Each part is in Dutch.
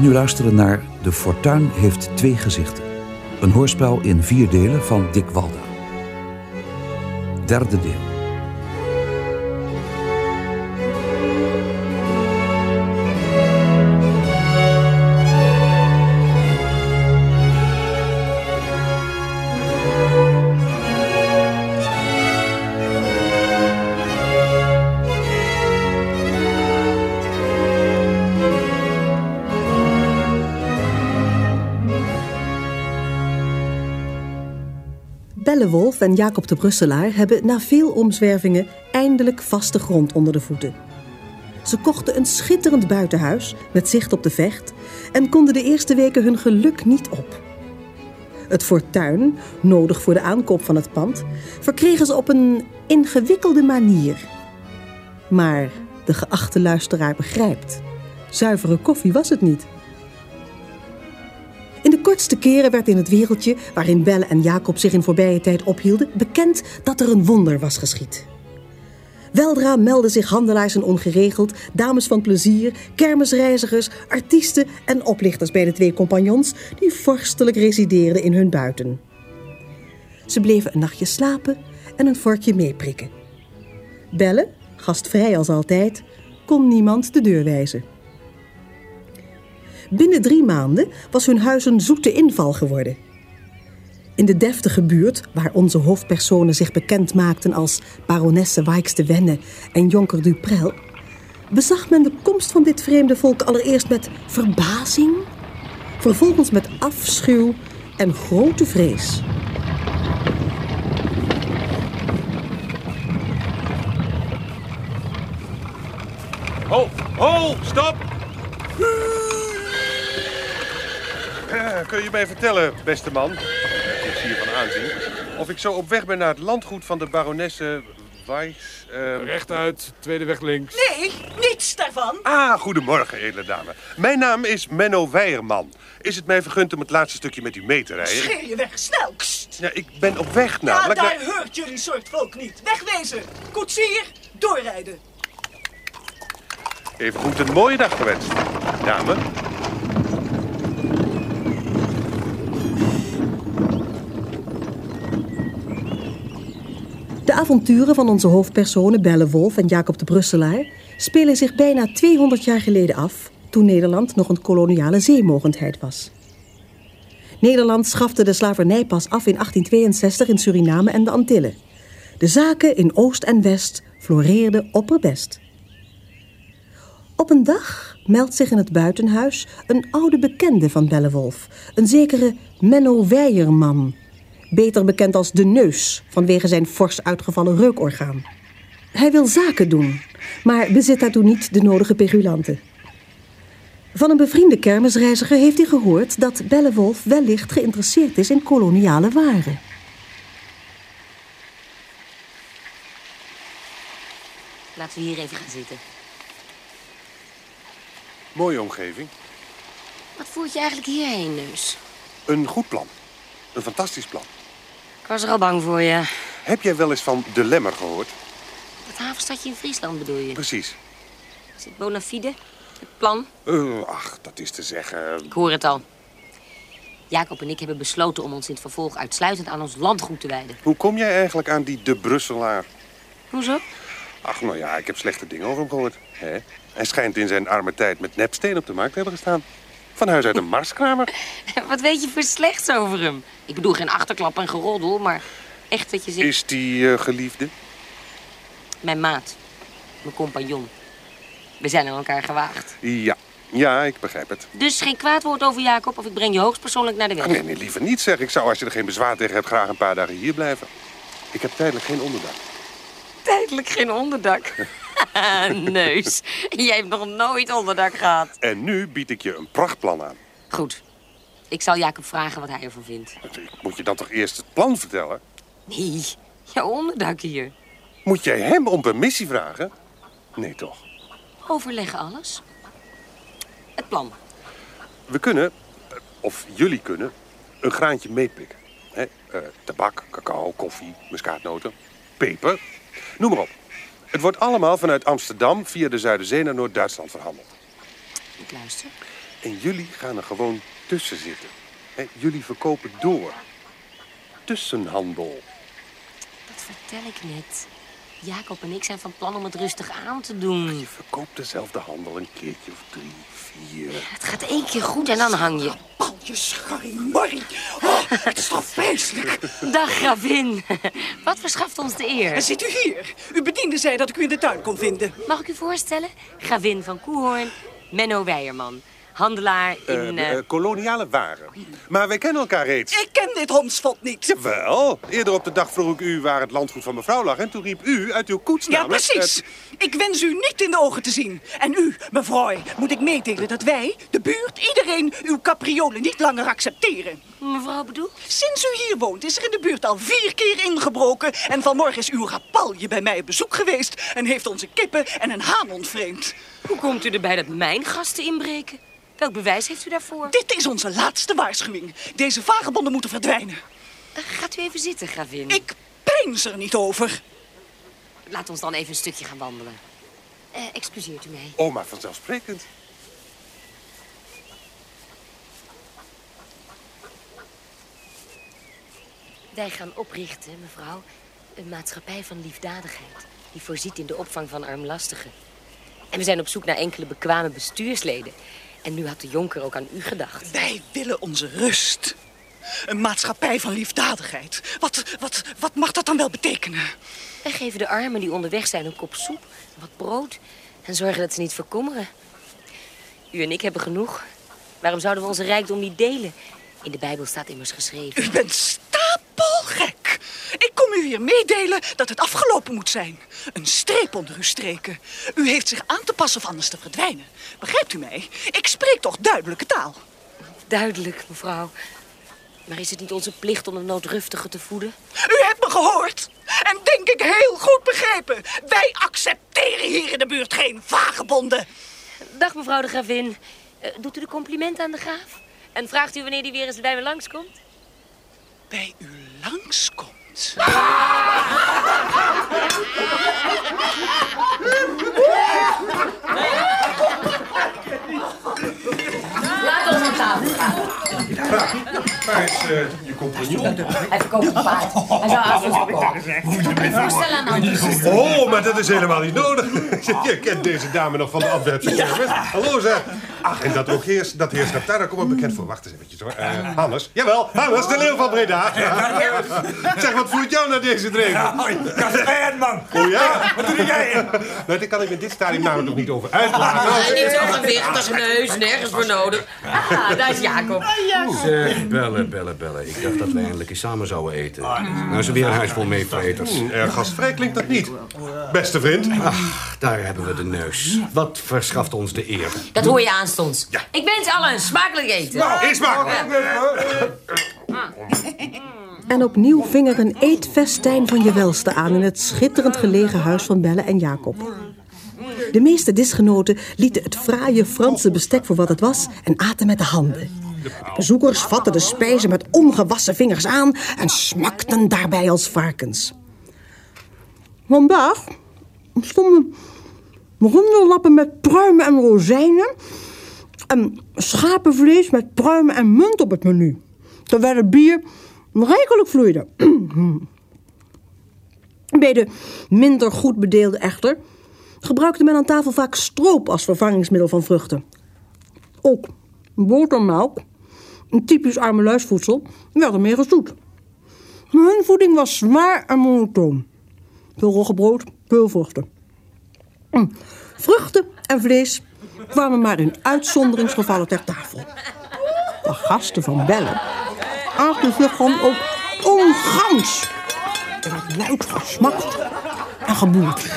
Nu luisteren naar De Fortuin heeft twee gezichten. Een hoorspel in vier delen van Dick Walda. Derde deel. En Jacob de Brusselaar hebben na veel omzwervingen eindelijk vaste grond onder de voeten. Ze kochten een schitterend buitenhuis met zicht op de vecht en konden de eerste weken hun geluk niet op. Het fortuin, nodig voor de aankoop van het pand, verkregen ze op een ingewikkelde manier. Maar de geachte luisteraar begrijpt, zuivere koffie was het niet. Kortste keren werd in het wereldje waarin Belle en Jacob zich in voorbije tijd ophielden, bekend dat er een wonder was geschied. Weldra meldden zich handelaars en ongeregeld, dames van plezier, kermisreizigers, artiesten en oplichters bij de twee compagnons die vorstelijk resideerden in hun buiten. Ze bleven een nachtje slapen en een vorkje meeprikken. Belle, gastvrij als altijd, kon niemand de deur wijzen. Binnen drie maanden was hun huis een zoete inval geworden. In de deftige buurt, waar onze hoofdpersonen zich bekend maakten als baronesse Wijks de Wenne en jonker Duprel, bezag men de komst van dit vreemde volk allereerst met verbazing, vervolgens met afschuw en grote vrees. Ho, ho, stop! Eh, kun je mij vertellen, beste man, ik zie je van aanzien, of ik zo op weg ben naar het landgoed van de baronesse Weiss... eh, Rechtuit, tweede weg links. Nee, niets daarvan. Ah, goedemorgen, edele dame. Mijn naam is Menno Weijerman. Is het mij vergund om het laatste stukje met u mee te rijden? Scheer je weg, snel. Kst. Ja, ik ben op weg Ja, namelijk daar naar... hoort jullie soort volk niet. Wegwezen. Koetsier, doorrijden. Even goed een mooie dag gewenst, dame. Avonturen van onze hoofdpersonen Belle Wolf en Jacob de Brusselaar spelen zich bijna 200 jaar geleden af, toen Nederland nog een koloniale zeemogendheid was. Nederland schafte de slavernij pas af in 1862 in Suriname en de Antillen. De zaken in Oost en West floreerden opperbest. Op een dag meldt zich in het buitenhuis een oude bekende van Bellewolf, een zekere Menno Weijerman, beter bekend als de neus vanwege zijn fors uitgevallen reukorgaan. Hij wil zaken doen, maar bezit daartoe niet de nodige pegulanten. Van een bevriende kermisreiziger heeft hij gehoord dat Bellewolf wellicht geïnteresseerd is in koloniale waren. Laten we hier even gaan zitten. Mooie omgeving. Wat voert je eigenlijk hierheen, neus? Een goed plan. Een fantastisch plan. Ik was er al bang voor je. Heb jij wel eens van De Lemmer gehoord? Dat havenstadje in Friesland bedoel je? Precies. Is het bona fide? Het plan? Eh, ach, dat is te zeggen. Ik hoor het al. Jacob en ik hebben besloten om ons in het vervolg uitsluitend aan ons landgoed te wijden. Hoe kom jij eigenlijk aan die De Brusselaar? Hoezo? Ach, nou ja, ik heb slechte dingen over hem gehoord. Hè? Hij schijnt in zijn arme tijd met nepsteen op de markt te hebben gestaan. Van huis uit een marskramer. Wat weet je voor slechts over hem? Ik bedoel geen achterklap en geroddel, maar echt wat je zegt. Is die eh, geliefde? Mijn maat. Mijn compagnon. We zijn aan elkaar gewaagd. Ja. Ja, ik begrijp het. Dus geen kwaad woord over Jacob of ik breng je hoogstpersoonlijk naar de weg. Ah, nee, nee, liever niet zeg. Ik zou, als je er geen bezwaar tegen hebt, graag een paar dagen hier blijven. Ik heb tijdelijk geen onderdak. Tijdelijk geen onderdak. Neus, jij hebt nog nooit onderdak gehad. En nu bied ik je een prachtplan aan. Goed. Ik zal Jacob vragen wat hij ervan vindt. Moet je dan toch eerst het plan vertellen? Nee, jouw onderdak hier. Moet jij hem om permissie vragen? Nee, toch? Overleggen alles. Het plan. We kunnen, of jullie kunnen, een graantje meepikken. Eh, tabak, cacao, koffie, muskaatnoten, peper. Noem maar op. Het wordt allemaal vanuit Amsterdam via de Zuiderzee naar Noord-Duitsland verhandeld. Ik luister. En jullie gaan er gewoon tussen zitten. Hè, jullie verkopen door. Tussenhandel. Dat vertel ik net. Jacob en ik zijn van plan om het rustig aan te doen. Je verkoopt dezelfde handel een keertje of drie, vier. Het gaat één keer goed en dan hang je. Al je scharrimorrie. Oh, het is toch vreselijk. Dag, gravin. Wat verschaft ons de En eer? zit u hier? Uw bediende zei dat ik u in de tuin kon vinden. Mag ik u voorstellen? Gravin van Koehoorn, Menno Weijerman. Handelaar in... Eh, eh, eh, koloniale waren. Maar wij kennen elkaar reeds. Ik ken dit hondsvot niet. Jawel. Eerder op de dag vroeg ik u waar het landgoed van mevrouw lag. En toen riep u uit uw koets Ja, namelijk, precies. Ik wens u niet in de ogen te zien. En u, mevrouw, moet ik meedelen dat wij, de buurt, iedereen uw capriolen niet langer accepteren. mevrouw bedoelt? Sinds u hier woont is er in de buurt al vier keer ingebroken. En vanmorgen is uw rapalje bij mij op bezoek geweest. En heeft onze kippen en een haan ontvreemd. Hoe komt u erbij dat mijn gasten inbreken? Welk bewijs heeft u daarvoor? Dit is onze laatste waarschuwing. Deze vagebonden moeten verdwijnen. Eh, Gaat u even zitten, gravin. Ik peins er niet over. Laat ons dan even een stukje gaan wandelen. Eh, excuseert u mij. Oh, maar vanzelfsprekend. Wij gaan oprichten, mevrouw, een maatschappij van liefdadigheid. Die voorziet in de opvang van armlastigen. En we zijn op zoek naar enkele bekwame bestuursleden. En nu had de jonker ook aan u gedacht. Wij willen onze rust. Een maatschappij van liefdadigheid. Wat, wat, wat mag dat dan wel betekenen? Wij geven de armen die onderweg zijn een kop soep, wat brood... en zorgen dat ze niet verkommeren. U en ik hebben genoeg. Waarom zouden we onze rijkdom niet delen? In de Bijbel staat immers geschreven. U bent stapelgek. Ik kom u hier meedelen dat het afgelopen moet zijn. Een streep onder uw streken. U heeft zich aan te passen of anders te verdwijnen. Begrijpt u mij? Ik spreek toch duidelijke taal. Duidelijk, mevrouw. Maar is het niet onze plicht om de noodruftige te voeden? U hebt me gehoord. En denk ik heel goed begrepen. Wij accepteren hier in de buurt geen vagebonden. Dag, mevrouw de gravin. Eh, doet u de complimenten aan de graaf? En vraagt u wanneer hij weer eens bij me langskomt? Bij u langskomt. is. Laat ons aan tafel gaan. Waar is eh, je compagnon? Hij verkoopt een paard. Hij zou avonds komen. Voorstel aan anderen. Oh, maar dat is helemaal niet nodig. Je kent deze dame nog van de Antwerpse service. Hallo zeg. Ach, en dat ook dat heerschap daar, daar komt wel bekend voor. Wacht eens eventjes hoor. Eh, Hannes. Jawel, Hannes, de leeuw van Breda. Zeg, wat voert jou naar deze dreven? Kasper man. Oh ja? Wat doe jij? Nou, daar kan ik met dit stadium namelijk nog niet over uitlaten. niet zo gewichtig neus, nergens voor nodig. Ah, daar is Jacob. Zeg, bellen, bellen, bellen. Ik dacht dat we eindelijk eens samen zouden eten. Nou is er weer een huis vol meevreters. Erg gastvrij klinkt dat niet. Beste vriend. Ach, daar hebben we de neus. Wat verschaft ons de eer? Dat hoor je aanstonds. Ik wens allen een smakelijk eten. Is maar. En opnieuw ving er een eetfestijn van je welste aan... in het schitterend gelegen huis van Belle en Jacob. De meeste disgenoten lieten het fraaie Franse bestek voor wat het was... en aten met de handen. De bezoekers vatten de spijzen met ongewassen vingers aan... en smakten daarbij als varkens. Vandaag stonden ronderlappen met pruimen en rozijnen... en schapenvlees met pruimen en munt op het menu. Terwijl het bier rijkelijk vloeide. Bij de minder goed bedeelde echter gebruikte men aan tafel vaak stroop als vervangingsmiddel van vruchten. Ook botermelk, een typisch armeluisvoedsel, werd ermee. Maar hun voeding was zwaar en monotoon. Veel roggebrood, veel vruchten. Mm. Vruchten en vlees kwamen maar in uitzonderingsgevallen ter tafel. De gasten van Bellen aten zich gewoon ook ongans. Er werd luid gesmakt en geboerd.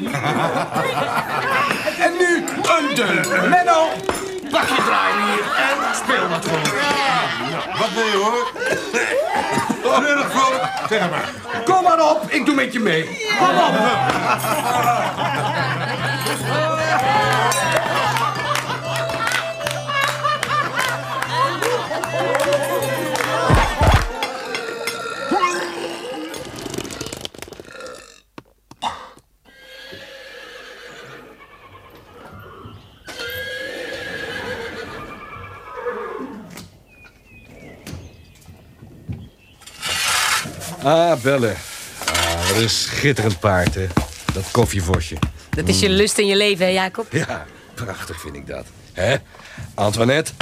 En nu een deun. Menno, pak je draaier en speel met gewoon. Wat wil je hoor? Treurig vrolijk. Zeg maar. Kom maar op, ik doe met je mee. Kom op. Ah, bellen. Ah, wat een schitterend paard, hè. Dat koffievosje. Dat is je lust in je leven, hè, Jacob? Ja, prachtig vind ik dat. Hè? Antoinette?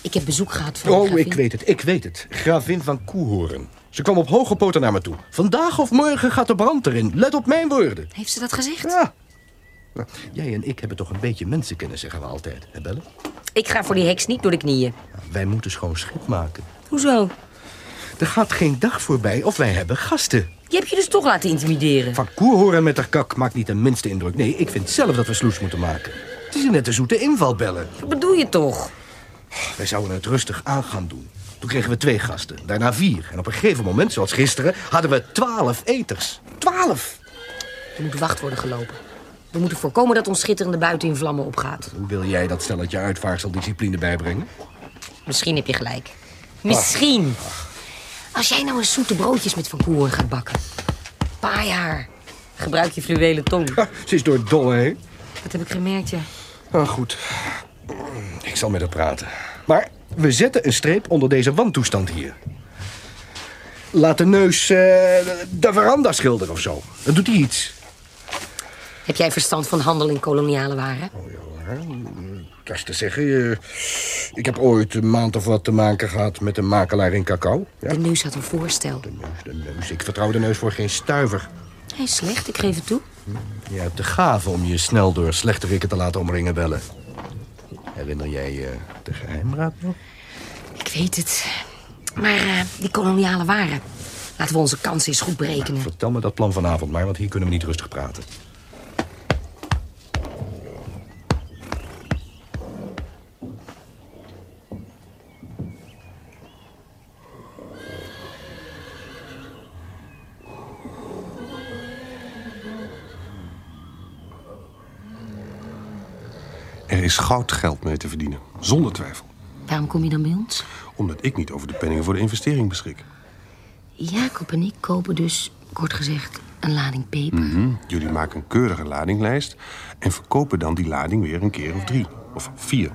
Ik heb bezoek gehad van de Oh, gravin. ik weet het, ik weet het. Gravin van Koehoorn. Ze kwam op hoge poten naar me toe. Vandaag of morgen gaat de brand erin. Let op mijn woorden. Heeft ze dat gezegd? Ja. Nou, jij en ik hebben toch een beetje mensenkennis, zeggen we altijd. Hè, Belle? Ik ga voor die heks niet door de knieën. Wij moeten schoon schip maken. Hoezo? Er gaat geen dag voorbij of wij hebben gasten. Je hebt je dus toch laten intimideren. Van Koehoorn met haar kak maakt niet de minste indruk. Nee, ik vind zelf dat we sloes moeten maken. Het is een nette zoete inval, Belle. Wat bedoel je toch? Wij zouden het rustig aan gaan doen. Toen kregen we twee gasten, daarna vier. En op een gegeven moment, zoals gisteren, hadden we twaalf eters. Twaalf! Er moet wacht worden gelopen. We moeten voorkomen dat ons schitterende buiten in vlammen opgaat. Hoe wil jij dat stelletje uitvaarsel discipline bijbrengen? Misschien heb je gelijk. Misschien. Als jij nou eens zoete broodjes met Van Koeren gaat bakken. Paar jaar. Gebruik je fluwelen tong. Ze is door dolle heen. Dat heb ik gemerkt, ja. Ah, goed. Ik zal met haar praten. Maar we zetten een streep onder deze wantoestand hier. Laat de neus eh, de veranda schilderen of zo. Dan doet hij iets. Heb jij verstand van handel in koloniale waren? Dat is te zeggen, eh, ik heb ooit een maand of wat te maken gehad met een makelaar in cacao. Ja, De neus had een voorstel. de neus, de neus. Ik vertrouw de neus voor geen stuiver. Hij is slecht, ik geef het toe. Je hebt de gave om je snel door slechterikken te laten omringen bellen. Herinner jij je de geheimraad nog? Ik weet het. Maar eh, die koloniale waren. Laten we onze kansen eens goed berekenen. Vertel me dat plan vanavond maar, want hier kunnen we niet rustig praten. Er is goudgeld mee te verdienen, zonder twijfel. Waarom kom je dan bij ons? Omdat ik niet over de penningen voor de investering beschik. Jacob en ik kopen dus, kort gezegd, een lading peper. Hm, Jullie maken een keurige ladinglijst... en verkopen dan die lading weer een keer of drie. Of vier.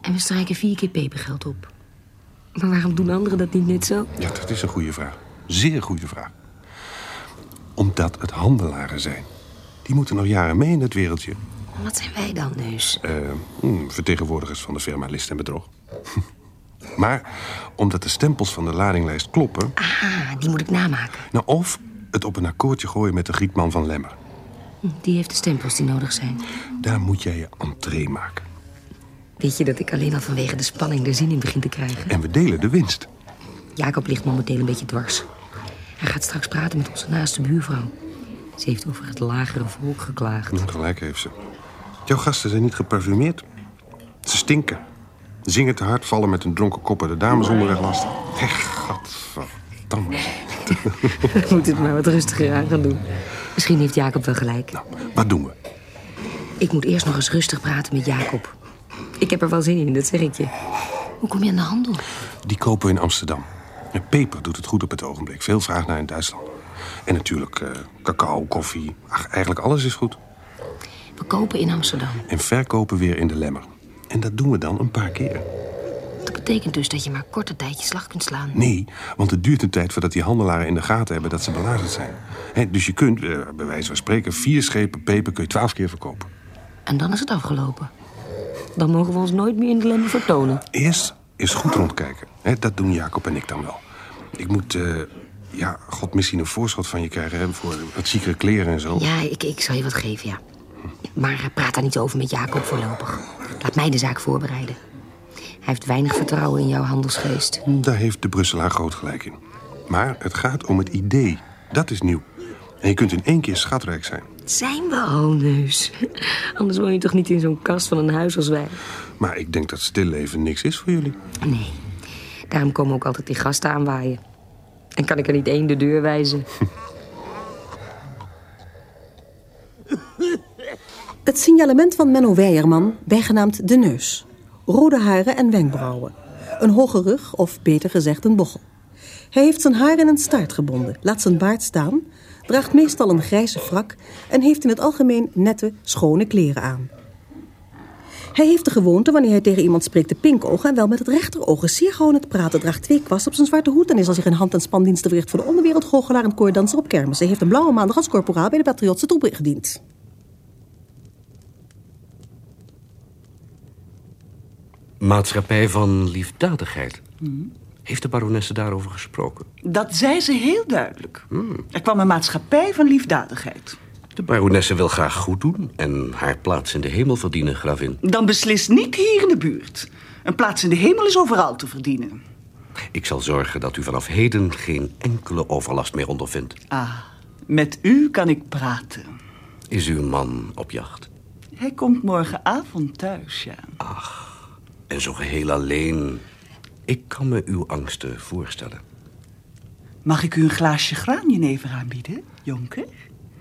En we strijken vier keer pepergeld op. Maar waarom doen anderen dat niet net zo? Ja, dat is een goede vraag. Zeer goede vraag. Omdat het handelaren zijn. Die moeten nog jaren mee in het wereldje. Wat zijn wij dan, neus? Eh, hm, vertegenwoordigers van de firma List en Bedrog. maar omdat de stempels van de ladinglijst kloppen... Ah, die moet ik namaken. Nou, of het op een akkoordje gooien met de Grietman van Lemmer. Hm, Die heeft de stempels die nodig zijn. Daar moet jij je entree maken. Weet je dat ik alleen al vanwege de spanning er zin in begin te krijgen? En we delen de winst. Jacob ligt momenteel een beetje dwars. Hij gaat straks praten met onze naaste buurvrouw. Ze heeft over het lagere volk geklaagd. Hm, Gelijk heeft ze. Jouw gasten zijn niet geparfumeerd. Ze stinken. Zingen te hard, vallen met hun dronken koppen de dames onderweg lastig. Gadverdamme. We moeten het maar wat rustiger aan gaan doen. Misschien heeft Jacob wel gelijk. Nou, wat doen we? Ik moet eerst nog eens rustig praten met Jacob. Ik heb er wel zin in, dat zeg ik je. Hoe kom je aan de handel? Die kopen we in Amsterdam. En peper doet het goed op het ogenblik. Veel vraag naar in Duitsland. En natuurlijk eh, cacao, koffie. Ach, eigenlijk alles is goed. We kopen in Amsterdam. En verkopen weer in de lemmer. En dat doen we dan een paar keer. Dat betekent dus dat je maar korte tijd je slag kunt slaan. Nee, want het duurt een tijd voordat die handelaren in de gaten hebben dat ze belazerd zijn. Dus je kunt, eh, bij wijze van spreken, vier schepen peper kun je twaalf keer verkopen. En dan is het afgelopen. Dan mogen we ons nooit meer in de lemmer vertonen. Eerst is goed rondkijken. Dat doen Jacob en ik dan wel. Ik moet, eh, ja, god, misschien een voorschot van je krijgen hè, voor wat ziekere kleren en zo. Ja, ik, ik zal je wat geven, ja. Maar eh, praat daar niet over met Jacob voorlopig. Laat mij de zaak voorbereiden. Hij heeft weinig vertrouwen in jouw handelsgeest. Daar heeft de Brusselaar groot gelijk in. Maar het gaat om het idee. Dat is nieuw. En je kunt in één keer schatrijk zijn. Zijn we al, neus? Anders woon je toch niet in zo'n kast van een huis als wij? Maar ik denk dat stilleven niks is voor jullie. Nee. Daarom komen ook altijd die gasten aanwaaien. En kan ik er niet één de deur wijzen. Het signalement van Menno Weijerman, bijgenaamd De Neus. Rode haren en wenkbrauwen. Een hoge rug, of beter gezegd een bochel. Hij heeft zijn haar in een staart gebonden, laat zijn baard staan... draagt meestal een grijze frak... en heeft in het algemeen nette, schone kleren aan. Hij heeft de gewoonte wanneer hij tegen iemand spreekt te pinkogen... en wel met het rechteroog is zeer gewoon het praten. Draagt twee kwast op zijn zwarte hoed... en is als zich een hand- en spandiensten verricht voor de onderwereld... goochelaar en koordanser op kermis. Hij heeft een blauwe maandag als corporaal bij de Patriotse troepen gediend. Maatschappij van liefdadigheid. Heeft de baronesse daarover gesproken? Dat zei ze heel duidelijk. Er kwam een maatschappij van liefdadigheid. De baronesse wil graag goed doen en haar plaats in de hemel verdienen, gravin. Dan beslist niet hier in de buurt. Een plaats in de hemel is overal te verdienen. Ik zal zorgen dat u vanaf heden geen enkele overlast meer ondervindt. Ah, met u kan ik praten. Is uw man op jacht? Hij komt morgenavond thuis, ja. En zo geheel alleen. Ik kan me uw angsten voorstellen. Mag ik u een glaasje graanjenever aanbieden, jonker?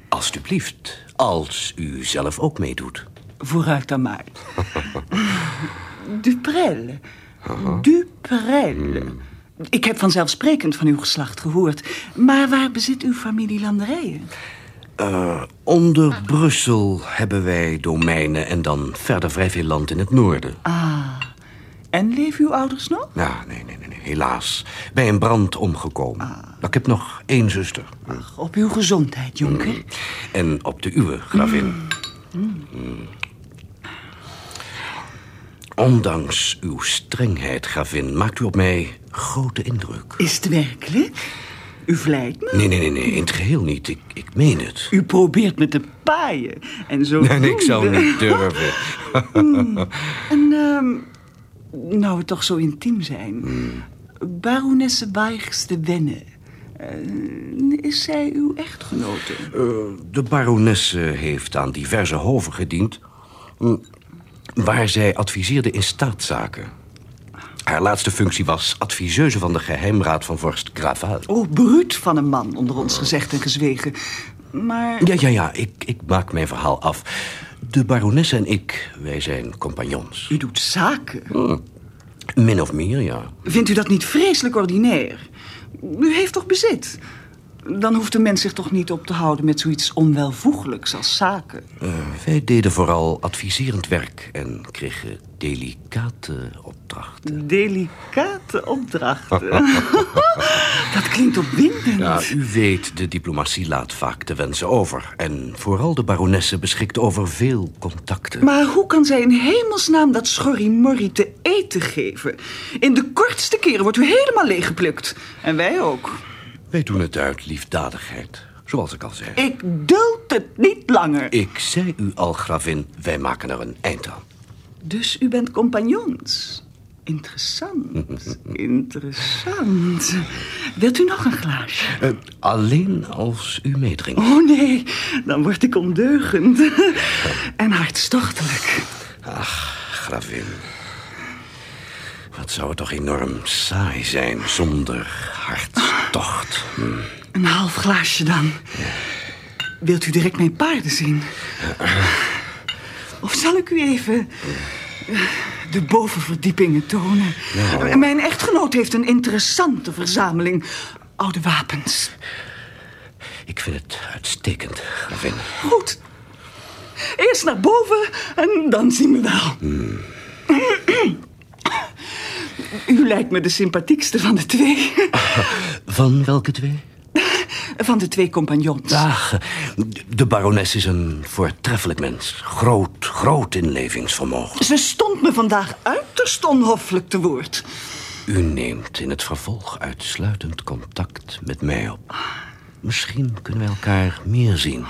Alsjeblieft, als u zelf ook meedoet. Vooruit dan maar. Duprel. Duprel. Ik heb vanzelfsprekend van uw geslacht gehoord. Maar waar bezit uw familie landerijen? Eh, onder Brussel hebben wij domeinen en dan verder vrij veel land in het noorden. Ah. En leven uw ouders nog? Ja, nee, nee, nee, nee, helaas. Bij een brand omgekomen. Ik heb nog één zuster. Op uw gezondheid, jonker. En op de uwe, gravin. Mm. Ondanks uw strengheid, gravin, maakt u op mij grote indruk. Is het werkelijk? U vlijt me? Nee, nee, nee, nee, in het geheel niet. Ik, ik meen het. U probeert me te paaien. En zo. Nee, nee, ik zou niet durven. En, ehm, nou, we toch zo intiem zijn. Baronesse Weichs de Wenne. Eh, is zij uw echtgenote? Eh, de baronesse heeft aan diverse hoven gediend... mm, waar zij adviseerde in staatszaken. Haar laatste functie was adviseuse van de geheimraad van vorst Graval. Oh, bruut van een man, onder ons gezegd en gezwegen. Maar... Ja, ja, ja, ik, ik maak mijn verhaal af. De baronesse en ik, wij zijn compagnons. U doet zaken. Min of meer, ja. Vindt u dat niet vreselijk ordinair? U heeft toch bezit? Dan hoeft een mens zich toch niet op te houden met zoiets onwelvoegelijks als zaken. Eh, wij deden vooral adviserend werk en kregen delicate opdrachten. Delicate opdrachten. dat klinkt opwindend. Ja, u weet, de diplomatie laat vaak te wensen over. En vooral de baronesse beschikt over veel contacten. Maar hoe kan zij in hemelsnaam dat schorrimorrie te eten geven? In de kortste keren wordt u helemaal leeggeplukt. En wij ook. Wij doen het uit liefdadigheid, zoals ik al zei. Ik duld het niet langer. Ik zei u al, gravin, wij maken er een eind aan. Dus u bent compagnons. Interessant, interessant. Wilt u nog een glaasje? Eh, alleen als u meedrinkt. Oh nee, dan word ik ondeugend. en hartstochtelijk. Ach, gravin. Wat zou het toch enorm saai zijn zonder hartstocht. Hm. Een half glaasje dan. Wilt u direct mijn paarden zien? Of zal ik u even eh, de bovenverdiepingen tonen? Nou. Mijn echtgenoot heeft een interessante verzameling oude wapens. Ik vind het uitstekend, gravin. Goed. Eerst naar boven en dan zien we wel. U lijkt me de sympathiekste van de twee. Van welke twee? Van de twee compagnons. Ach, de barones is een voortreffelijk mens. Groot, groot inlevingsvermogen. Ze stond me vandaag uiterst onhoffelijk te woord. U neemt in het vervolg uitsluitend contact met mij op. Misschien kunnen wij elkaar meer zien.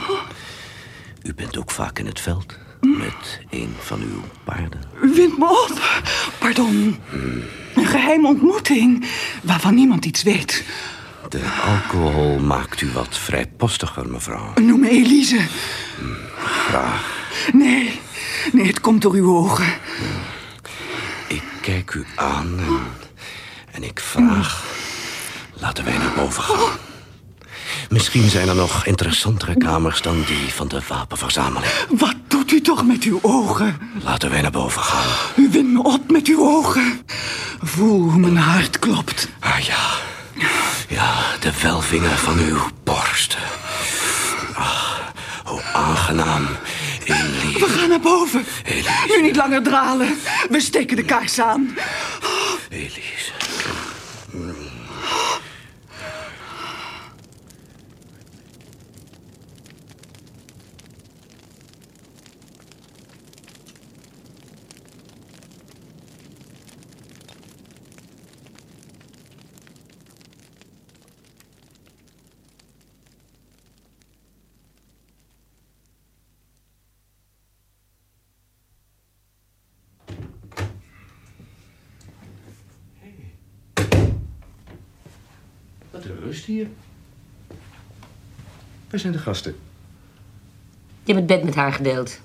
U bent ook vaak in het veld met een van uw paarden. U wint me op. Pardon. Een geheime ontmoeting waarvan niemand iets weet. De alcohol maakt u wat vrijpostiger, mevrouw. Noem me Elise. Graag. Nee, nee, het komt door uw ogen. Ik kijk u aan en, en ik vraag... Laten wij naar boven gaan. Misschien zijn er nog interessantere kamers dan die van de wapenverzameling. Wat u toch met uw ogen? Laten wij naar boven gaan. U wint me op met uw ogen. Voel hoe mijn hart klopt. Ah ja. Ja, de welvingen van uw borst. Ah, hoe aangenaam in We gaan naar boven. Nu niet langer dralen. We steken de kaars aan. Elise. Waar zijn de gasten? Je hebt het bed met haar gedeeld.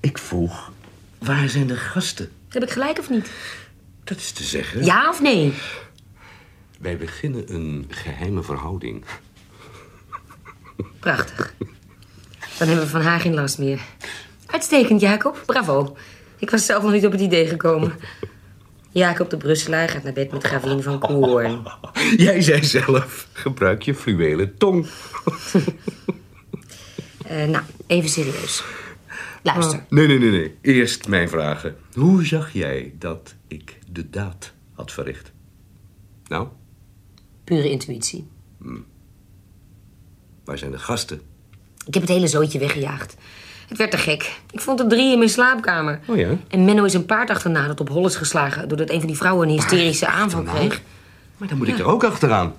Ik vroeg, waar zijn de gasten? Heb ik gelijk of niet? Dat is te zeggen. Ja of nee? Wij beginnen een geheime verhouding. Prachtig. Dan hebben we van haar geen last meer. Uitstekend, Jacob. Bravo. Ik was zelf nog niet op het idee gekomen. Jacob de Brusselaar gaat naar bed met Gravin van Koorn. Jij zei zelf, gebruik je fluwelen tong. Eh, nou, even serieus. Luister. Nee, nee, nee, nee. Eerst mijn vragen. Hoe zag jij dat ik de daad had verricht? Nou, Pure intuïtie. waar zijn de gasten? Ik heb het hele zootje weggejaagd. Het werd te gek. Ik vond er drie in mijn slaapkamer. Oh ja? En Menno is een paard achterna dat op hol is geslagen... doordat een van die vrouwen een hysterische aanval kreeg. Maar dan moet ik er ook achteraan.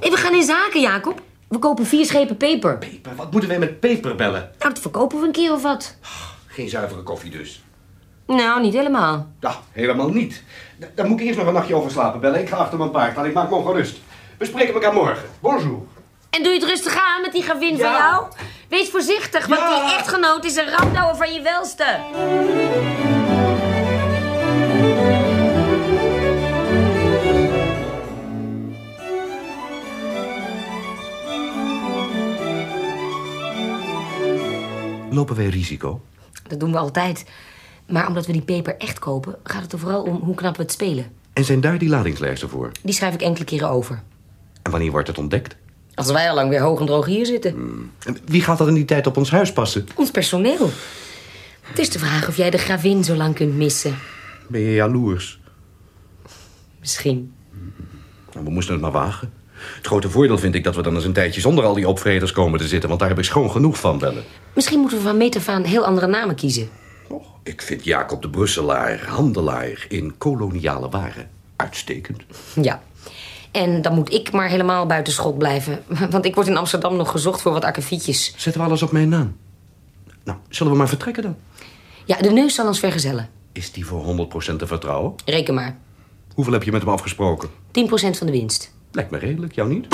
Hé, we gaan in zaken, Jacob. We kopen vier schepen peper. Peper, wat moeten wij met peper bellen? Nou, dat verkopen we een keer of wat. Geen zuivere koffie dus. Nou, niet helemaal. Ja, helemaal niet. Da- Daar moet ik eerst nog een nachtje over slapen, bellen. Ik ga achter mijn paard, maar ik maak me gerust. We spreken elkaar morgen. Bonjour. En doe je het rustig aan met die gravin van jou? Wees voorzichtig, want Ja. die echtgenoot is een ramdouwer van je welste. Lopen wij risico? Dat doen we altijd. Maar omdat we die peper echt kopen, gaat het er vooral om hoe knap we het spelen. En zijn daar die ladingslijsten voor? Die schrijf ik enkele keren over. En wanneer wordt het ontdekt? Als wij al lang weer hoog en droog hier zitten. En wie gaat er in die tijd op ons huis passen? Ons personeel. Het is de vraag of jij de gravin zo lang kunt missen. Ben je jaloers? Misschien. Nou, we moesten het maar wagen. Het grote voordeel vind ik dat we dan eens een tijdje zonder al die opvreders komen te zitten... want daar heb ik schoon genoeg van, bellen. Misschien moeten we van meet af aan heel andere namen kiezen. Och, ik vind Jacob de Brusselaar handelaar in koloniale waren uitstekend. Ja. En dan moet ik maar helemaal buiten schot blijven. Want ik word in Amsterdam nog gezocht voor wat akkefietjes. Zetten we alles op mijn naam? Nou, zullen we maar vertrekken dan? Ja, de neus zal ons vergezellen. Is die voor 100% te vertrouwen? Reken maar. 10% Hoeveel heb je met hem afgesproken? van de winst. Lijkt me redelijk, jou niet?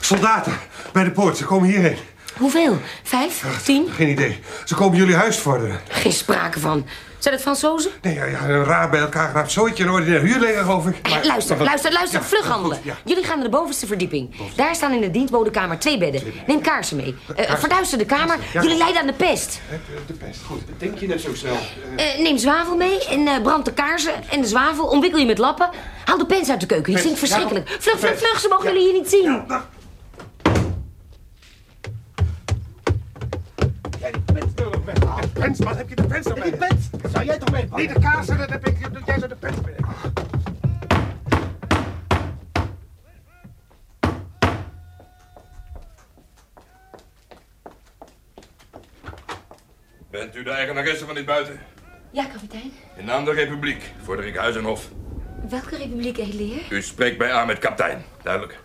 Soldaten, bij de poort, ze komen hierheen. Hoeveel? Vijf? Tien? Geen idee. Ze komen jullie huis vorderen. Geen sprake van. Zijn het Fransozen? Nee, ja, ja, een raar bij elkaar geraapt zooitje, een ordinair huurleger, geloof ik. Eh, luister, luister, luister. Ja, vlug goed, handelen. ja. Jullie gaan naar de bovenste verdieping. Daar staan in de dienstbodenkamer twee bedden. Neem kaarsen mee. Eh, verduister de kamer. Jullie lijden aan de pest. De pest, goed. Denk je net zo snel? Eh, neem zwavel mee en eh, brand de kaarsen en de zwavel. Omwikkel je met lappen. Haal de pens uit de keuken. Die stinkt verschrikkelijk. Vlug, vlug, vlug. Ze mogen jullie hier niet zien. Pens, wat heb je de pens nog mee? Pet, zou jij toch mee? Nee, de kaarsen, dat heb ik. Jij zou de pens mee. Bent u de eigenaresse van dit buiten? Ja, kapitein. In naam der Republiek, vorder ik huis en hof. Welke republiek, heer? U spreekt bij aan met kapitein, duidelijk.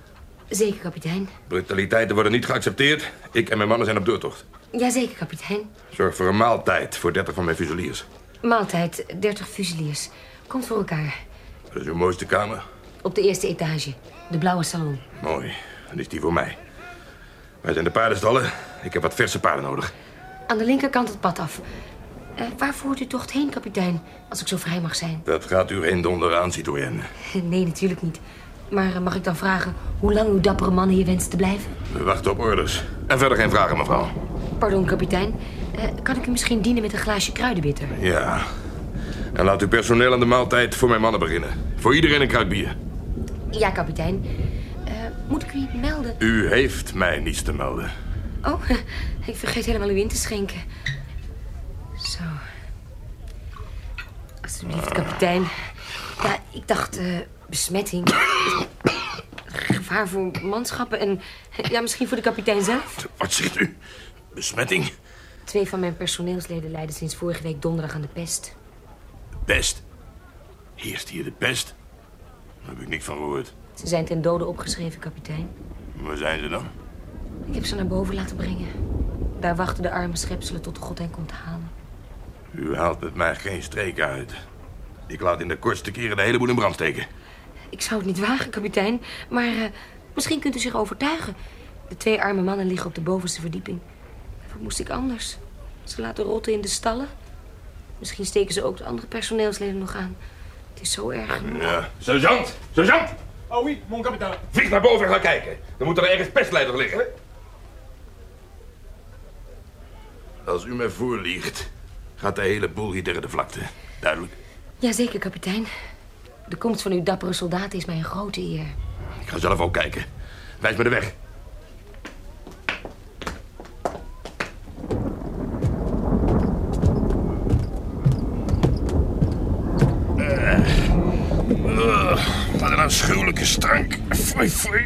Zeker, kapitein. Brutaliteiten worden niet geaccepteerd. Ik en mijn mannen zijn op doortocht. Jazeker, kapitein. Zorg voor een maaltijd voor 30 van mijn fuseliers. Maaltijd, 30 fuseliers. Komt voor elkaar. Dat is uw mooiste kamer. Op de eerste etage. De blauwe salon. Mooi, dan is die voor mij. Wij zijn de paardenstallen. Ik heb wat verse paarden nodig. Aan de linkerkant het pad af. Eh, waar voert u tocht heen, kapitein? Als ik zo vrij mag zijn. Dat gaat u geen donder aan, citoyenne. Nee, natuurlijk niet. Maar eh, mag ik dan vragen hoe lang uw dappere mannen hier wensen te blijven? We wachten op orders. En verder geen vragen, mevrouw. Pardon, kapitein. Eh, kan ik u misschien dienen met een glaasje kruidenbitter? Ja. En laat uw personeel aan de maaltijd voor mijn mannen beginnen. Voor iedereen een kruik bier. Ja, kapitein. Eh, moet ik u melden? U heeft mij niets te melden. Oh, ik vergeet helemaal u in te schenken. Zo. Alsjeblieft, kapitein. Ja, ik dacht besmetting. Gevaar voor manschappen en ja, misschien voor de kapitein zelf. Wat zegt u? Besmetting? Twee van mijn personeelsleden lijden sinds vorige week donderdag aan de pest. Pest? Heerst hier de pest? Daar heb ik niks van gehoord. Ze zijn ten dode opgeschreven, kapitein. Waar zijn ze dan? Ik heb ze naar boven laten brengen. Daar wachten de arme schepselen tot God hen komt halen. U haalt met mij geen streek uit. Ik laat in de kortste keren de hele boel in brand steken. Ik zou het niet wagen, kapitein. Maar eh, misschien kunt u zich overtuigen. De twee arme mannen liggen op de bovenste verdieping. Wat moest ik anders? Ze laten rotten in de stallen? Misschien steken ze ook de andere personeelsleden nog aan. Het is zo erg. Ja. Sergeant! Sergeant! Oh oui, mon capitaine. Vlieg naar boven en ga kijken. Dan moet er ergens pestleider liggen. Als u mij voorliegt, gaat de hele boel hier tegen de vlakte. Duidelijk. Jazeker, kapitein. De komst van uw dappere soldaten is mij een grote eer. Ik ga zelf ook kijken. Wijs me de weg. Eh, Wat een afschuwelijke stank. Foei, foei.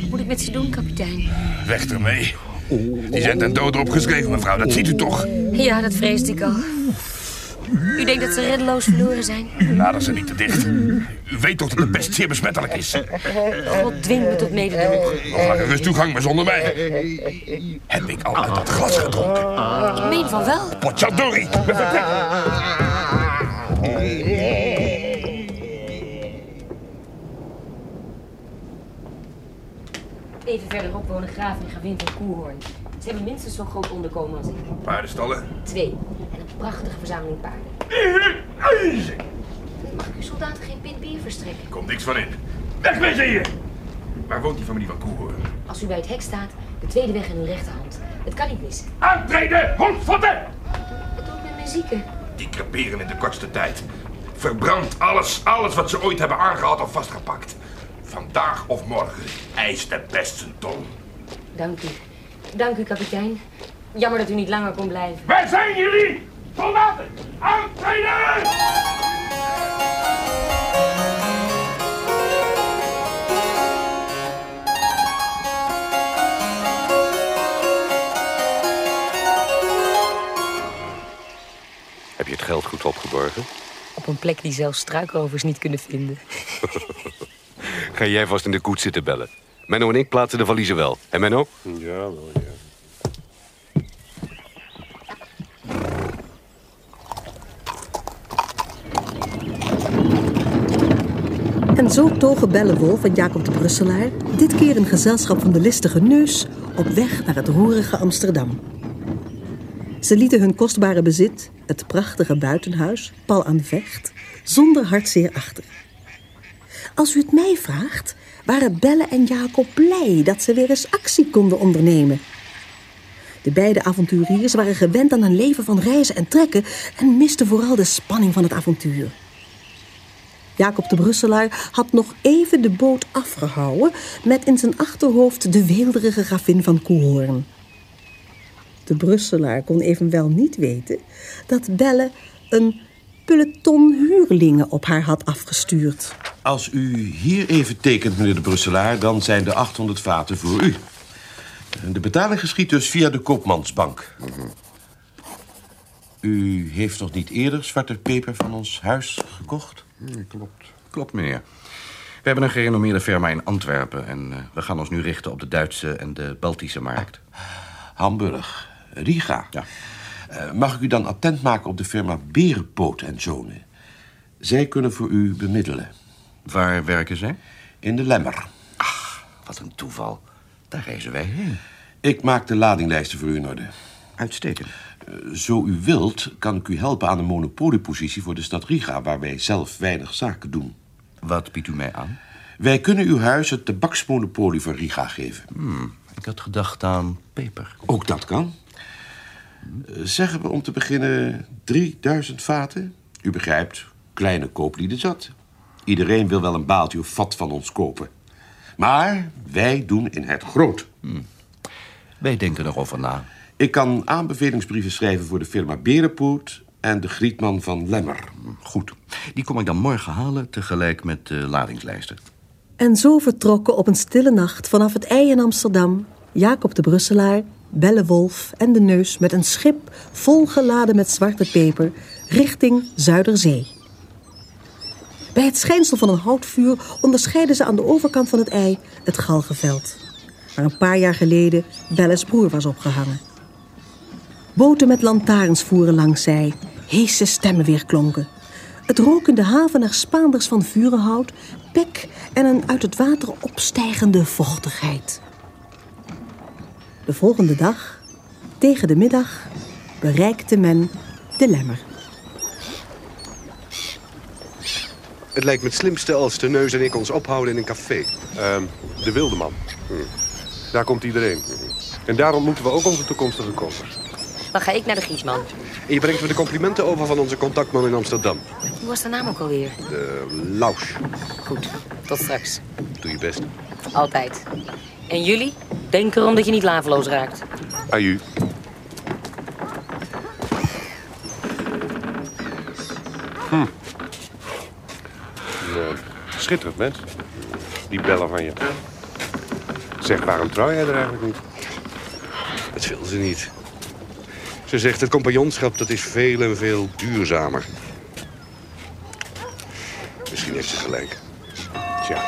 Wat moet ik met ze doen, kapitein? Weg ermee. Die zijn ten dode opgeschreven, mevrouw. Dat ziet u toch? Ja, dat vreesde ik al. U denkt dat ze reddeloos verloren zijn? Nader ze niet te dicht. U weet toch dat de pest zeer besmettelijk is? God dwingt me tot mededogen. Nog maar gerust toegang, maar zonder mij. Heb ik al uit dat glas gedronken? Ik meen van wel. Potjadori, we vertrekken. Even verderop wonen graaf en gravin van Koehoorn. Ze hebben minstens zo'n groot onderkomen als ik. Paardenstallen. Twee. En een prachtige verzameling paarden. Mag ik uw soldaten geen pint bier verstrekken? Komt niks van in. Weg met hier! Waar woont die familie van Koehoorn? Als u bij het hek staat, de tweede weg in uw rechterhand. Het kan niet missen. Aantreden, hondvatten! Wat doe ik met mijn zieken? Die creperen in de kortste tijd. Verbrand alles, alles wat ze ooit hebben aangehad of vastgepakt. Vandaag of morgen eist de pest zijn tol. Dank u. Dank u, kapitein. Jammer dat u niet langer kon blijven. Waar zijn jullie? Soldaten, aantreden! Heb je het geld goed opgeborgen? Op een plek die zelfs struikrovers niet kunnen vinden. Ga jij vast in de koets zitten bellen. Menno en ik plaatsen de valiezen wel. En Menno? Ja, wel, ja. En zo togen Bellewolf en Jacob de Brusselaar, dit keer in gezelschap van de listige neus, op weg naar het roerige Amsterdam. Ze lieten hun kostbare bezit, het prachtige buitenhuis, pal aan vecht, zonder hartzeer achter. Als u het mij vraagt, waren Belle en Jacob blij dat ze weer eens actie konden ondernemen. De beide avonturiers waren gewend aan een leven van reizen en trekken en misten vooral de spanning van het avontuur. Jacob de Brusselaar had nog even de boot afgehouden met in zijn achterhoofd de weelderige gravin van Koehoorn. De Brusselaar kon evenwel niet weten dat Belle een peloton huurlingen op haar had afgestuurd. Als u hier even tekent, meneer de Brusselaar... dan zijn de 800 vaten voor u. De betaling geschiet dus via de Koopmansbank. U heeft nog niet eerder zwarte peper van ons huis gekocht? Klopt. Klopt, meneer. We hebben een gerenommeerde firma in Antwerpen... en eh, we gaan ons nu richten op de Duitse en de Baltische markt. Hamburg, Riga. Ja. Eh, mag ik u dan attent maken op de firma Berenpoot en Zonen? Zij kunnen voor u bemiddelen. Waar werken zij? In de Lemmer. Wat een toeval. Daar reizen wij heen. Ik maak de ladinglijsten voor u in orde. Uitstekend. Zo u wilt, kan ik u helpen aan een monopoliepositie voor de stad Riga... waar wij zelf weinig zaken doen. Wat biedt u mij aan? Wij kunnen uw huis het tabaksmonopolie voor Riga geven. Hmm, ik had gedacht aan peper. Ook dat kan. Eh, Zeggen we om te beginnen 3000 vaten? U begrijpt, kleine kooplieden zat. Iedereen wil wel een baaltje of vat van ons kopen. Maar wij doen in het groot. Wij denken erover na. Ik kan aanbevelingsbrieven schrijven voor de firma Berenpoort... en de Grietman van Lemmer. Goed. Die kom ik dan morgen halen, tegelijk met de ladingslijsten. En zo vertrokken op een stille nacht vanaf het ei in Amsterdam... Jacob de Brusselaar, Bellewolf en de Neus met een schip... volgeladen met zwarte peper, richting Zuiderzee. Bij het schijnsel van een houtvuur onderscheiden ze aan de overkant van het ei het galgenveld. Waar een paar jaar geleden Belles broer was opgehangen. Boten met lantaarns voeren langs zij, heese stemmen weerklonken. Het rook in de haven naar Spaanders van vurenhout, pek en een uit het water opstijgende vochtigheid. De volgende dag, tegen de middag, bereikte men de Lemmer. Het lijkt me het slimste als de neus en ik ons ophouden in een café. Ehm, de Wildeman. Daar komt iedereen. En daarom moeten we ook onze toekomstige koper. Dan ga ik naar de Giesman. En je brengt me de complimenten over van onze contactman in Amsterdam. Hoe was de naam ook alweer? De Lausch. Goed, tot straks. Doe je best. Altijd. En jullie? Denk erom dat je niet laveloos raakt. Aju. Hm. Eh, schitterend mens. Die bellen van je. Zeg, waarom trouw jij er eigenlijk niet? Dat wil ze niet. Ze zegt het compagnonschap dat is veel en veel duurzamer. Misschien heeft ze gelijk. Tja.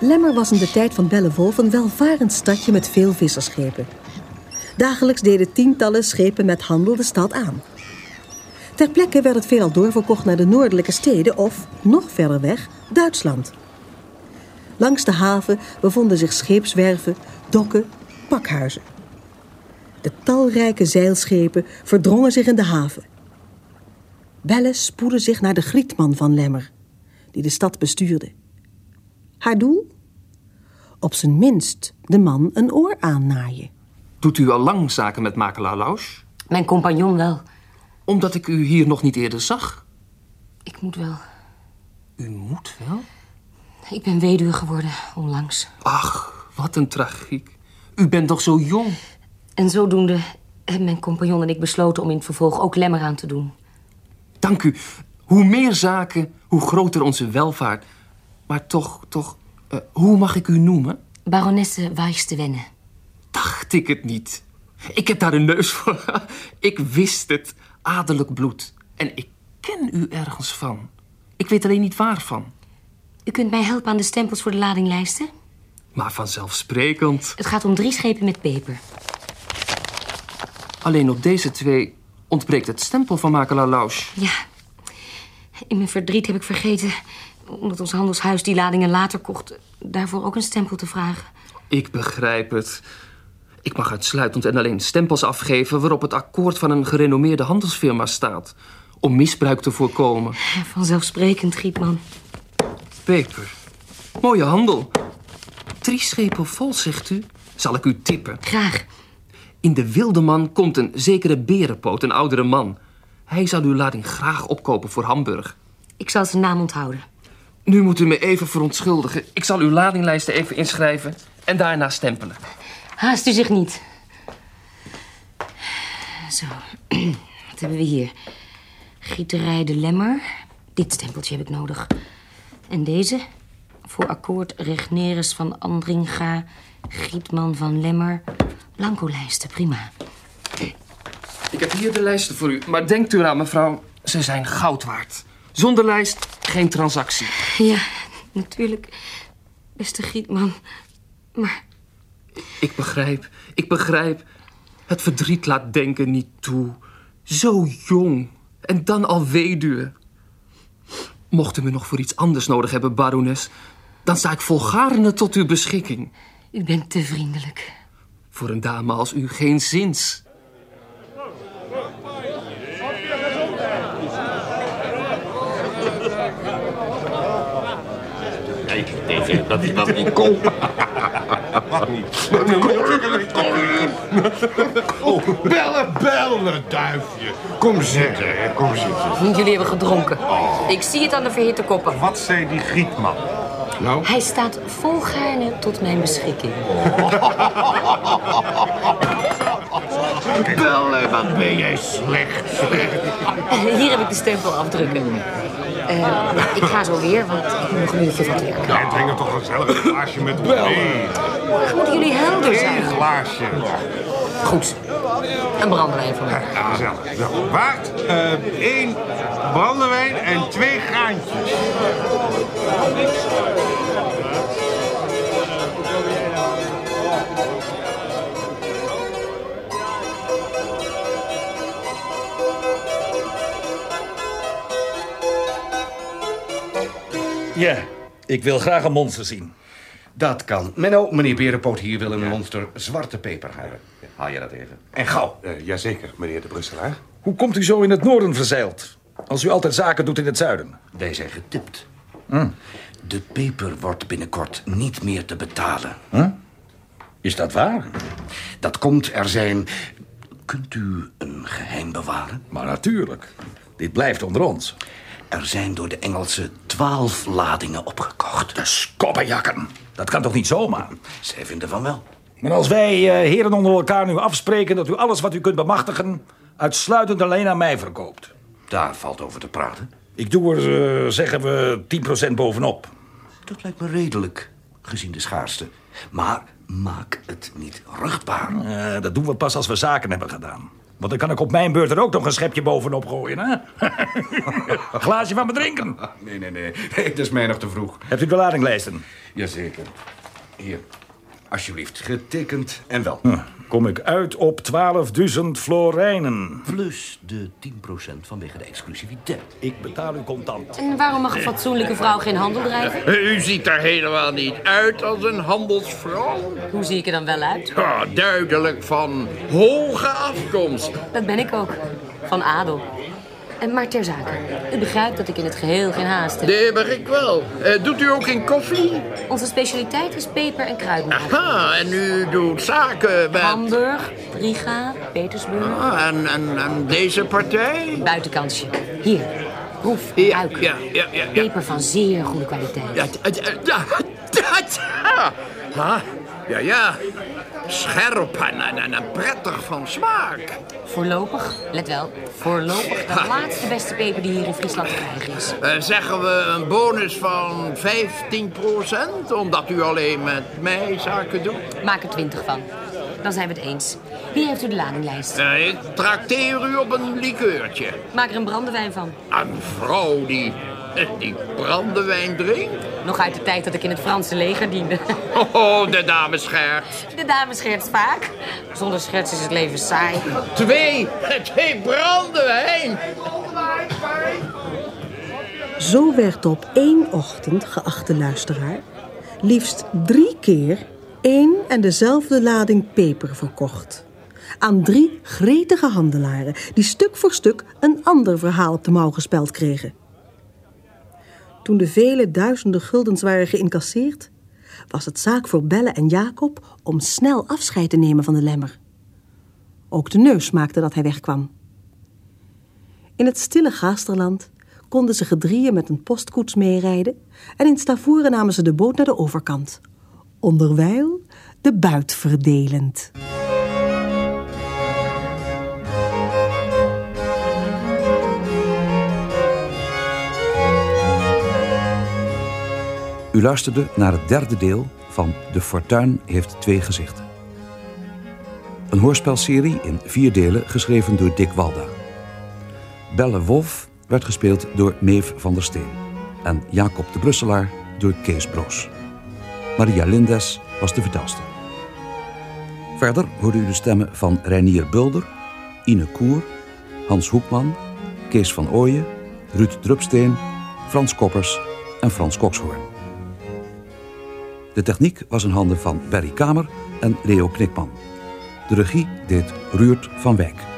Lemmer was in de tijd van Bellewolf een welvarend stadje met veel visserschepen. Dagelijks deden tientallen schepen met handel de stad aan. Ter plekke werd het veelal doorverkocht naar de noordelijke steden of, nog verder weg, Duitsland. Langs de haven bevonden zich scheepswerven, dokken, pakhuizen. De talrijke zeilschepen verdrongen zich in de haven. Belle spoedde zich naar de grietman van Lemmer, die de stad bestuurde. Haar doel? Op zijn minst de man een oor aannaaien. Doet u al lang zaken met makelaar Lausch? Mijn compagnon wel. Omdat ik u hier nog niet eerder zag. Ik moet wel. U moet wel? Ik ben weduwe geworden, onlangs. Ach, wat een tragiek. U bent toch zo jong? En zodoende hebben mijn compagnon en ik besloten om in het vervolg ook lemmer aan te doen. Dank u. Hoe meer zaken, hoe groter onze welvaart. Maar toch, toch, eh, hoe mag ik u noemen? Baronesse Weiss te wennen. Dacht ik het niet. Ik heb daar een neus voor. ik wist het. Adellijk bloed. En ik ken u ergens van. Ik weet alleen niet waarvan. U kunt mij helpen aan de stempels voor de ladinglijsten? Maar vanzelfsprekend. Het gaat om drie schepen met peper. Alleen op deze twee ontbreekt het stempel van makelaar Lausch. Ja. In mijn verdriet heb ik vergeten, omdat ons handelshuis die ladingen later kocht, daarvoor ook een stempel te vragen. Ik begrijp het. Ik mag uitsluitend en alleen stempels afgeven waarop het akkoord van een gerenommeerde handelsfirma staat. Om misbruik te voorkomen. Vanzelfsprekend, Gietman. Peper. Mooie handel. Drie schepen vol, zegt u? Zal ik u tippen? Graag. In de Wildeman komt een zekere berenpoot, een oudere man. Hij zal uw lading graag opkopen voor Hamburg. Ik zal zijn naam onthouden. Nu moet u me even verontschuldigen. Ik zal uw ladinglijsten even inschrijven en daarna stempelen. Haast u zich niet. Zo, wat hebben we hier? Gieterij de Lemmer. Dit stempeltje heb ik nodig. En deze? Voor akkoord Regneris van Andringa, Gietman van Lemmer. Blanco lijsten, prima. Ik heb hier de lijsten voor u, maar denkt u eraan, mevrouw, ze zijn goud waard. Zonder lijst geen transactie. Ja, natuurlijk. Beste Gietman. Maar Ik begrijp, ik begrijp. Het verdriet laat denken niet toe. Zo jong en dan al weduwe. Mocht u me nog voor iets anders nodig hebben, barones, dan sta ik volgaarne tot uw beschikking. u bent te vriendelijk. Voor een dame als u geen zins. Nee, deze, dat is dat niet kon. Mag niet. Oh, bellen, bellen, duifje. Kom zitten, hè, kom zitten. Jullie hebben gedronken. Ik zie het aan de verhitte koppen. Wat zei die grietman? Nou? Hij staat volgaarne tot mijn beschikking. Bellen, wat ben jij slecht. Hier heb ik de stempel afdrukken. Eh, nou, ik ga zo weer, want ik moet nog een uurtje van werk. Wij drinken toch gezellig een glaasje met ons mee. Moeten jullie helder zijn? Eén glaasje. Goed. Een brandewijn voor mij. Ja, gezellig. Zo, Waard, eh, één brandewijn en twee graantjes. Ja, ik wil graag een monster zien. Dat kan. Menno, meneer Berenpoot hier wil een monster zwarte peper hebben. Haal je dat even? En gauw. Uh, jazeker, meneer de Brusselaar. Hoe komt u zo in het noorden verzeild? Als u altijd zaken doet in het zuiden. Wij zijn getipt. Hm. De peper wordt binnenkort niet meer te betalen. Huh? Is dat waar? Dat komt, er zijn... Kunt u een geheim bewaren? Maar natuurlijk. Dit blijft onder ons. Er zijn door de Engelsen twaalf ladingen opgekocht. De skoppenjakken. Dat kan toch niet zomaar? Zij vinden van wel. Maar als wij uh, heren onder elkaar nu afspreken... dat u alles wat u kunt bemachtigen... uitsluitend alleen aan mij verkoopt. Daar valt over te praten. Ik doe er, uh, zeggen we, 10% bovenop. Dat lijkt me redelijk, gezien de schaarste. Maar maak het niet ruchtbaar. Uh, dat doen we pas als we zaken hebben gedaan. Want dan kan ik op mijn beurt er ook nog een schepje bovenop gooien, hè? een glaasje van me drinken. Nee, nee, nee. nee. Dat is mij nog te vroeg. Hebt u de ladinglijsten? Jazeker. Hier. Alsjeblieft. Getekend en wel. Hm. Kom ik uit op 12.000 florijnen. Plus de 10% vanwege de exclusiviteit. Ik betaal u contant. En waarom mag een fatsoenlijke vrouw geen handel drijven? U ziet er helemaal niet uit als een handelsvrouw. Hoe zie ik er dan wel uit? Ja, duidelijk van hoge afkomst. Dat ben ik ook. Van adel. En maar ter zake. U begrijpt dat ik in het geheel geen haast heb. Nee, mag ik wel. Uh, doet u ook geen koffie? Onze specialiteit is peper en kruidnagel. Aha, en u doet zaken bij... Hamburg, Riga, Petersburg. Ah, en, en, en deze partij? Buitenkansje. Hier. Proef, ja, ruik. Ja, ja, ja, ja. Peper van zeer goede kwaliteit. Ja, ja, ja, ja. Ja, ja. Scherp en, en, en prettig van smaak. Voorlopig, let wel, voorlopig de laatste beste peper die hier in Friesland te krijgen is. Uh, zeggen we een bonus van 15%, omdat u alleen met mij zaken doet? Maak er 20 van. Dan zijn we het eens. Hier heeft u de ladinglijst. Uh, ik trakteer u op een likeurtje. Maak er een brandewijn van. Een vrouw die, die brandewijn drinkt? Nog uit de tijd dat ik in het Franse leger diende. Oh, de dame scherpt. De dame scherpt vaak. Zonder scherts is het leven saai. Twee, twee brandewijn. Zo werd op één ochtend, geachte luisteraar, liefst drie keer één en dezelfde lading peper verkocht. Aan drie gretige handelaren die stuk voor stuk een ander verhaal op de mouw gespeld kregen. Toen de vele duizenden guldens waren geïncasseerd, was het zaak voor Belle en Jacob om snel afscheid te nemen van de lemmer. Ook de neus maakte dat hij wegkwam. In het stille Gaasterland konden ze gedrieën met een postkoets meerijden en in Stavoren namen ze de boot naar de overkant, onderwijl de buit verdelend. Luisterde naar het derde deel van De Fortuin heeft twee gezichten. Een hoorspelserie in vier delen geschreven door Dick Walda. Belle Wolf werd gespeeld door Meef van der Steen. En Jacob de Brusselaar door Kees Broos. Maria Lindes was de vertelster. Verder hoorde u de stemmen van Reinier Bulder, Ine Koer, Hans Hoekman, Kees van Ooyen, Ruud Drupsteen, Frans Koppers en Frans Kokshoorn. De techniek was in handen van Berry Kamer en Leo Knikman. De regie deed Ruurt van Wijk.